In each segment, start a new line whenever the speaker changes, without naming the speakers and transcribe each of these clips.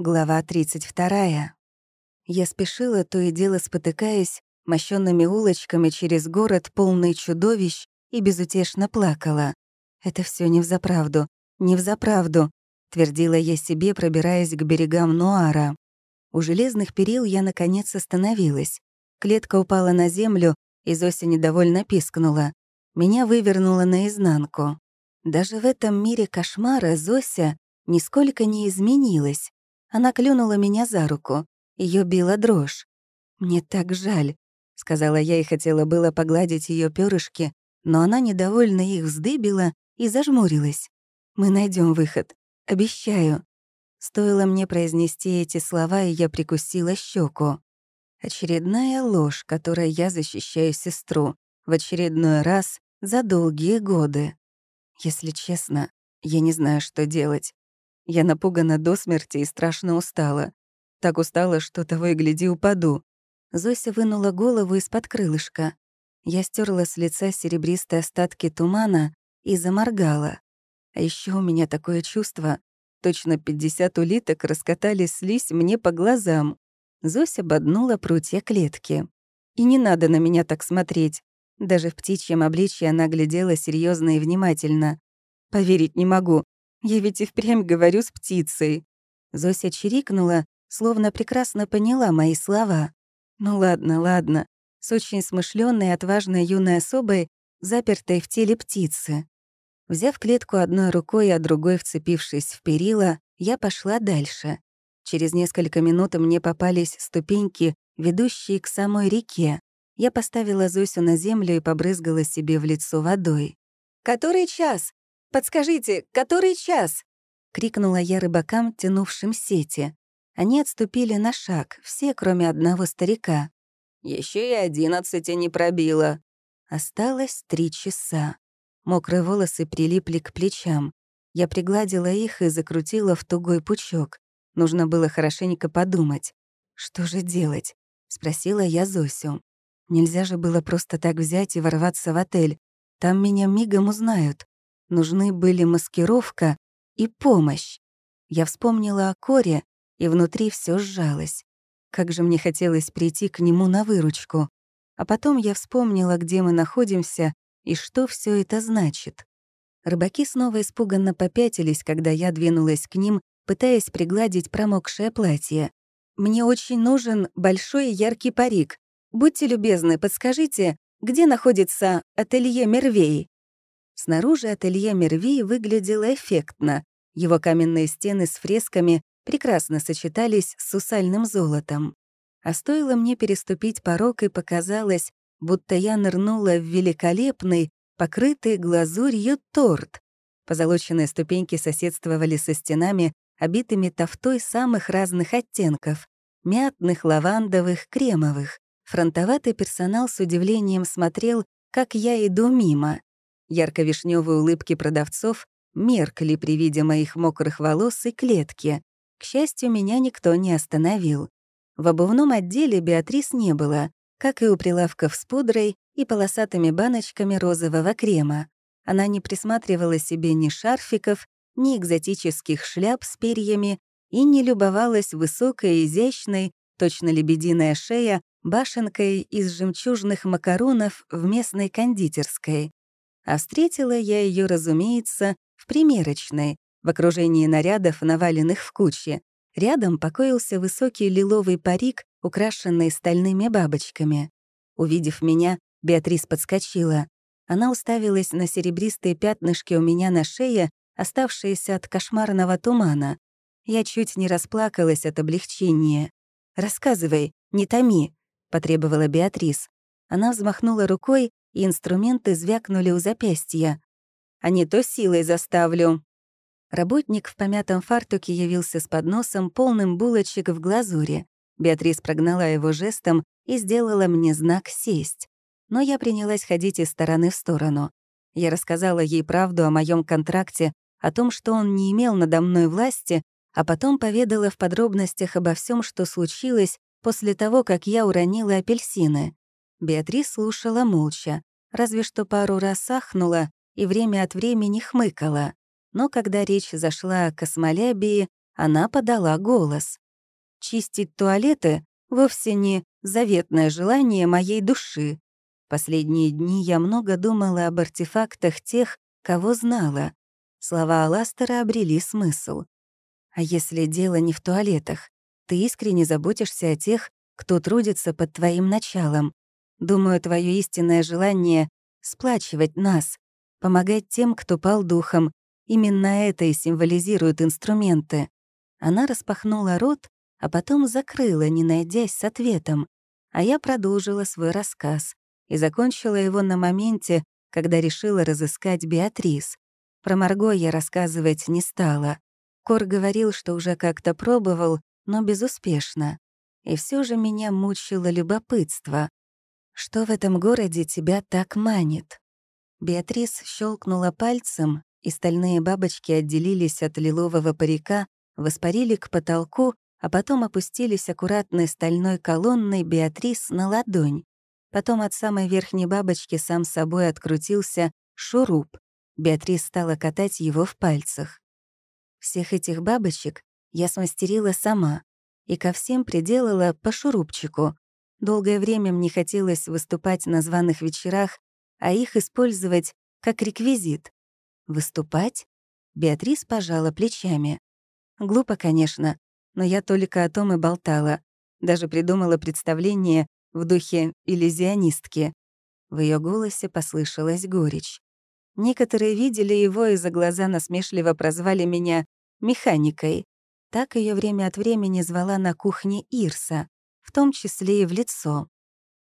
Глава 32. Я спешила, то и дело спотыкаясь, мощенными улочками через город, полный чудовищ, и безутешно плакала. «Это все не взаправду, не взаправду», — твердила я себе, пробираясь к берегам Нуара. У железных перил я, наконец, остановилась. Клетка упала на землю, и Зося недовольно пискнула. Меня вывернуло наизнанку. Даже в этом мире кошмара Зося нисколько не изменилась. Она клюнула меня за руку. Ее била дрожь. «Мне так жаль», — сказала я и хотела было погладить ее перышки, но она недовольно их вздыбила и зажмурилась. «Мы найдем выход. Обещаю». Стоило мне произнести эти слова, и я прикусила щеку. Очередная ложь, которой я защищаю сестру. В очередной раз за долгие годы. Если честно, я не знаю, что делать. Я напугана до смерти и страшно устала. Так устала, что того и гляди упаду. Зося вынула голову из-под крылышка. Я стерла с лица серебристые остатки тумана и заморгала. А еще у меня такое чувство. Точно 50 улиток раскатали слизь мне по глазам. Зося боднула прутья клетки. И не надо на меня так смотреть. Даже в птичьем обличье она глядела серьезно и внимательно. Поверить не могу. Я ведь и впрямь говорю с птицей». Зося чирикнула, словно прекрасно поняла мои слова. «Ну ладно, ладно». С очень смышленной, отважной юной особой, запертой в теле птицы. Взяв клетку одной рукой, а другой вцепившись в перила, я пошла дальше. Через несколько минут мне попались ступеньки, ведущие к самой реке. Я поставила Зосю на землю и побрызгала себе в лицо водой. «Который час?» Подскажите, который час?» — крикнула я рыбакам, тянувшим сети. Они отступили на шаг, все, кроме одного старика. Еще и одиннадцати не пробило. Осталось три часа. Мокрые волосы прилипли к плечам. Я пригладила их и закрутила в тугой пучок. Нужно было хорошенько подумать. «Что же делать?» — спросила я Зосю. Нельзя же было просто так взять и ворваться в отель. Там меня мигом узнают нужны были маскировка и помощь. Я вспомнила о Коре, и внутри все сжалось. Как же мне хотелось прийти к нему на выручку. А потом я вспомнила, где мы находимся и что все это значит. Рыбаки снова испуганно попятились, когда я двинулась к ним, пытаясь пригладить промокшее платье. «Мне очень нужен большой яркий парик. Будьте любезны, подскажите, где находится ателье Мервей?» Снаружи ателье Мерви выглядело эффектно. Его каменные стены с фресками прекрасно сочетались с усальным золотом. А стоило мне переступить порог, и показалось, будто я нырнула в великолепный, покрытый глазурью торт. Позолоченные ступеньки соседствовали со стенами, обитыми тофтой самых разных оттенков — мятных, лавандовых, кремовых. Фронтоватый персонал с удивлением смотрел, как я иду мимо. Ярко-вишневые улыбки продавцов меркли при виде моих мокрых волос и клетки. К счастью, меня никто не остановил. В обувном отделе Беатрис не было, как и у прилавков с пудрой и полосатыми баночками розового крема. Она не присматривала себе ни шарфиков, ни экзотических шляп с перьями и не любовалась высокой, изящной, точно лебединая шея, башенкой из жемчужных макаронов в местной кондитерской а встретила я ее, разумеется, в примерочной, в окружении нарядов, наваленных в куче. Рядом покоился высокий лиловый парик, украшенный стальными бабочками. Увидев меня, Беатрис подскочила. Она уставилась на серебристые пятнышки у меня на шее, оставшиеся от кошмарного тумана. Я чуть не расплакалась от облегчения. «Рассказывай, не томи», — потребовала Беатрис. Она взмахнула рукой, и инструменты звякнули у запястья. «А не то силой заставлю». Работник в помятом фартуке явился с подносом, полным булочек в глазури. Беатрис прогнала его жестом и сделала мне знак «сесть». Но я принялась ходить из стороны в сторону. Я рассказала ей правду о моем контракте, о том, что он не имел надо мной власти, а потом поведала в подробностях обо всем, что случилось после того, как я уронила апельсины. Беатрис слушала молча разве что пару раз ахнула и время от времени хмыкала. Но когда речь зашла о космолябии, она подала голос. «Чистить туалеты вовсе не заветное желание моей души. Последние дни я много думала об артефактах тех, кого знала. Слова Аластера обрели смысл. А если дело не в туалетах? Ты искренне заботишься о тех, кто трудится под твоим началом. Думаю, твое истинное желание — сплачивать нас, помогать тем, кто пал духом. Именно это и символизируют инструменты. Она распахнула рот, а потом закрыла, не найдясь с ответом. А я продолжила свой рассказ и закончила его на моменте, когда решила разыскать Беатрис. Про Марго я рассказывать не стала. Кор говорил, что уже как-то пробовал, но безуспешно. И все же меня мучило любопытство. Что в этом городе тебя так манит?» Беатрис щелкнула пальцем, и стальные бабочки отделились от лилового парика, воспарили к потолку, а потом опустились аккуратной стальной колонной Беатрис на ладонь. Потом от самой верхней бабочки сам собой открутился шуруп. Беатрис стала катать его в пальцах. Всех этих бабочек я смастерила сама и ко всем приделала по шурупчику, Долгое время мне хотелось выступать на званых вечерах, а их использовать как реквизит. Выступать? Беатрис пожала плечами. Глупо, конечно, но я только о том и болтала. Даже придумала представление в духе иллюзионистки. В ее голосе послышалась горечь. Некоторые видели его и за глаза насмешливо прозвали меня «механикой». Так ее время от времени звала на кухне Ирса в том числе и в лицо.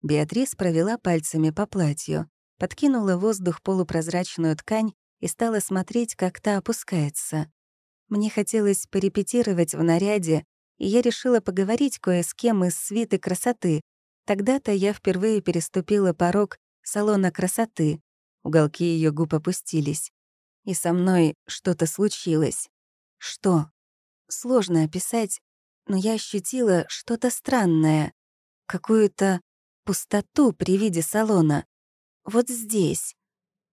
Беатрис провела пальцами по платью, подкинула в воздух полупрозрачную ткань и стала смотреть, как та опускается. Мне хотелось порепетировать в наряде, и я решила поговорить кое с кем из свиты красоты. Тогда-то я впервые переступила порог салона красоты. Уголки ее губ опустились. И со мной что-то случилось. Что? Сложно описать, но я ощутила что-то странное, какую-то пустоту при виде салона. Вот здесь.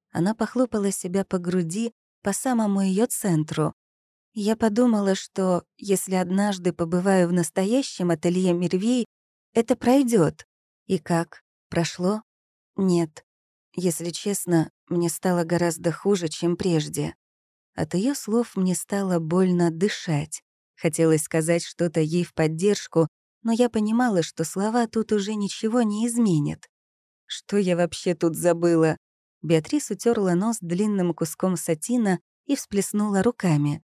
Она похлопала себя по груди, по самому ее центру. Я подумала, что если однажды побываю в настоящем ателье Мервей, это пройдет. И как? Прошло? Нет. Если честно, мне стало гораздо хуже, чем прежде. От ее слов мне стало больно дышать. Хотелось сказать что-то ей в поддержку, но я понимала, что слова тут уже ничего не изменят. Что я вообще тут забыла? Беатрис утерла нос длинным куском сатина и всплеснула руками.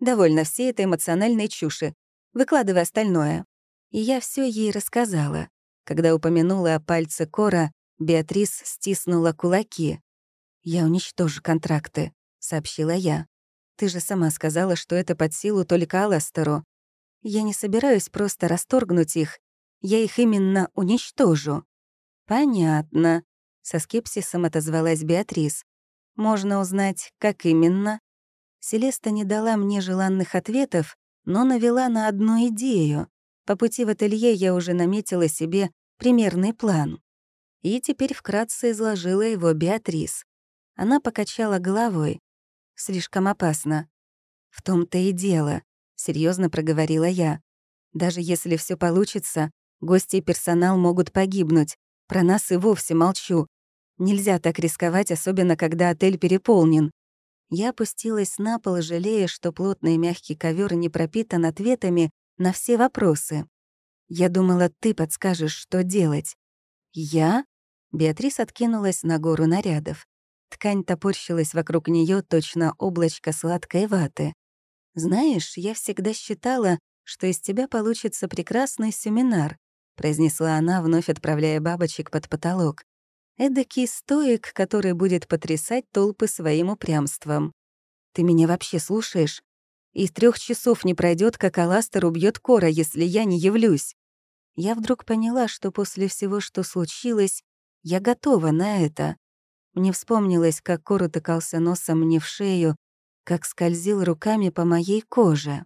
«Довольно всей этой эмоциональной чуши. Выкладывай остальное». И я все ей рассказала. Когда упомянула о пальце Кора, Беатрис стиснула кулаки. «Я уничтожу контракты», — сообщила я. Ты же сама сказала, что это под силу только Аластеру. Я не собираюсь просто расторгнуть их. Я их именно уничтожу». «Понятно», — со скепсисом отозвалась Беатрис. «Можно узнать, как именно?» Селеста не дала мне желанных ответов, но навела на одну идею. По пути в ателье я уже наметила себе примерный план. И теперь вкратце изложила его Беатрис. Она покачала головой слишком опасно. В том-то и дело, серьезно проговорила я. Даже если все получится, гости и персонал могут погибнуть. Про нас и вовсе молчу. Нельзя так рисковать, особенно когда отель переполнен. Я опустилась на пол, жалея, что плотный мягкий ковер не пропитан ответами на все вопросы. Я думала, ты подскажешь, что делать. Я? Беатрис откинулась на гору нарядов. Ткань топорщилась вокруг нее точно облачко сладкой ваты. «Знаешь, я всегда считала, что из тебя получится прекрасный семинар», произнесла она, вновь отправляя бабочек под потолок. «Эдакий стоек, который будет потрясать толпы своим упрямством». «Ты меня вообще слушаешь? Из трех часов не пройдет, как Аластер убьет Кора, если я не явлюсь». Я вдруг поняла, что после всего, что случилось, я готова на это. Мне вспомнилось, как Кора утыкался носом мне в шею, как скользил руками по моей коже.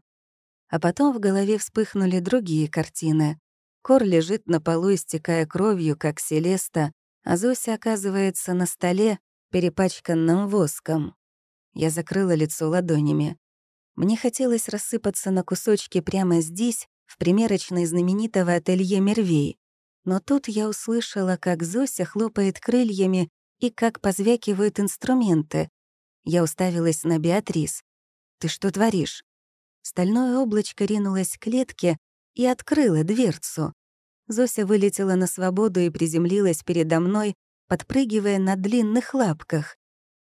А потом в голове вспыхнули другие картины. Кор лежит на полу, истекая кровью, как Селеста, а Зося оказывается на столе, перепачканном воском. Я закрыла лицо ладонями. Мне хотелось рассыпаться на кусочки прямо здесь, в примерочной знаменитого ателье Мервей. Но тут я услышала, как Зося хлопает крыльями и как позвякивают инструменты. Я уставилась на Беатрис. «Ты что творишь?» Стальное облачко ринулось к клетке и открыло дверцу. Зося вылетела на свободу и приземлилась передо мной, подпрыгивая на длинных лапках.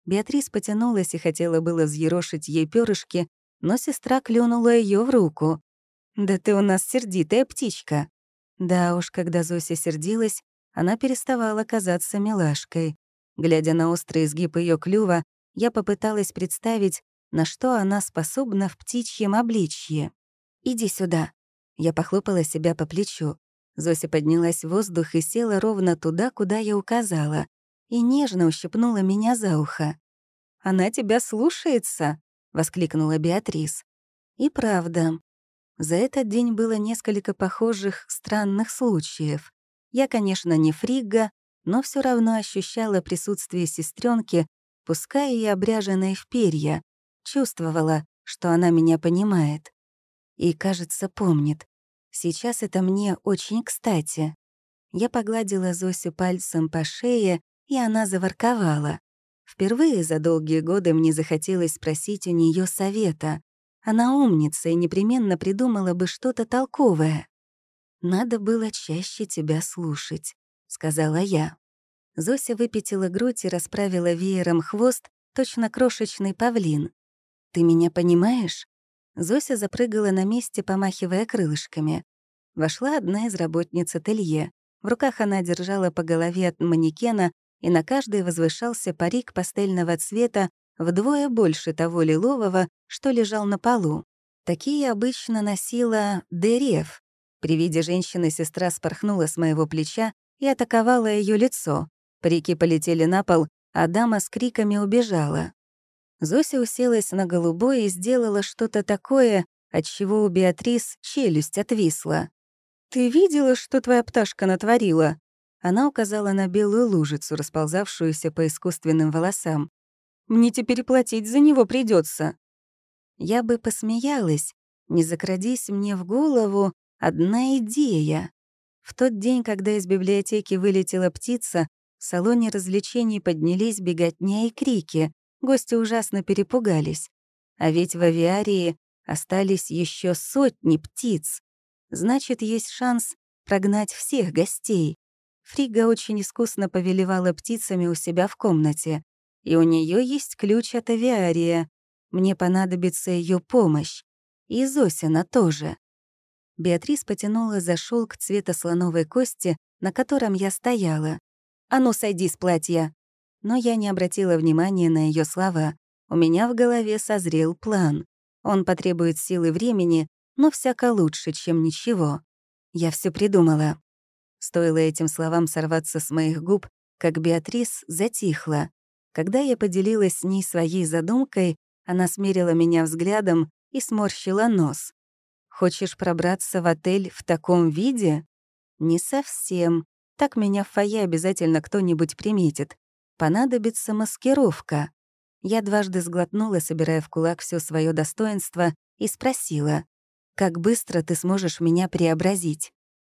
Беатрис потянулась и хотела было взъерошить ей перышки, но сестра клюнула ее в руку. «Да ты у нас сердитая птичка!» Да уж, когда Зося сердилась, она переставала казаться милашкой. Глядя на острые изгибы ее клюва, я попыталась представить, на что она способна в птичьем обличье. «Иди сюда». Я похлопала себя по плечу. Зося поднялась в воздух и села ровно туда, куда я указала, и нежно ущипнула меня за ухо. «Она тебя слушается!» — воскликнула Беатрис. И правда. За этот день было несколько похожих странных случаев. Я, конечно, не фрига но все равно ощущала присутствие сестренки, пускай и обряженная в перья. Чувствовала, что она меня понимает. И, кажется, помнит. Сейчас это мне очень кстати. Я погладила Зосю пальцем по шее, и она заворковала. Впервые за долгие годы мне захотелось спросить у нее совета. Она умница и непременно придумала бы что-то толковое. «Надо было чаще тебя слушать», — сказала я. Зося выпятила грудь и расправила веером хвост, точно крошечный павлин. «Ты меня понимаешь?» Зося запрыгала на месте, помахивая крылышками. Вошла одна из работниц ателье. В руках она держала по голове от манекена, и на каждой возвышался парик пастельного цвета вдвое больше того лилового, что лежал на полу. Такие обычно носила Дерев. При виде женщины сестра спорхнула с моего плеча и атаковала ее лицо. Парики полетели на пол, а дама с криками убежала. Зося уселась на голубой и сделала что-то такое, от чего у Беатрис челюсть отвисла. «Ты видела, что твоя пташка натворила?» Она указала на белую лужицу, расползавшуюся по искусственным волосам. «Мне теперь платить за него придется. Я бы посмеялась, не закрадись мне в голову одна идея. В тот день, когда из библиотеки вылетела птица, в салоне развлечений поднялись беготня и крики. Гости ужасно перепугались. А ведь в авиарии остались еще сотни птиц. Значит, есть шанс прогнать всех гостей. Фрига очень искусно повелевала птицами у себя в комнате. И у нее есть ключ от авиария. Мне понадобится ее помощь. И Зосина тоже. Беатрис потянула за шелк цвета слоновой кости, на котором я стояла. «А ну, сойди с платья!» Но я не обратила внимания на ее слова. У меня в голове созрел план. Он потребует силы времени, но всяко лучше, чем ничего. Я все придумала. Стоило этим словам сорваться с моих губ, как Беатрис затихла. Когда я поделилась с ней своей задумкой, она смерила меня взглядом и сморщила нос. «Хочешь пробраться в отель в таком виде?» «Не совсем», так меня в фойе обязательно кто-нибудь приметит. Понадобится маскировка. Я дважды сглотнула, собирая в кулак все свое достоинство, и спросила, «Как быстро ты сможешь меня преобразить?»